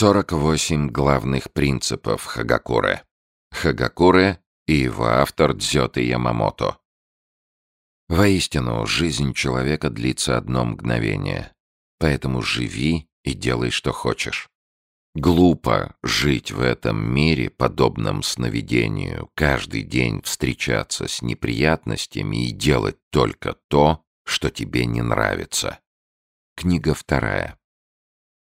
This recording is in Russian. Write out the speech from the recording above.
48 главных принципов Хагакуре. Хагакуре и его автор Дзёте Ямамото. Воистину, жизнь человека длится одно мгновение. Поэтому живи и делай, что хочешь. Глупо жить в этом мире, подобном сновидению, каждый день встречаться с неприятностями и делать только то, что тебе не нравится. Книга вторая.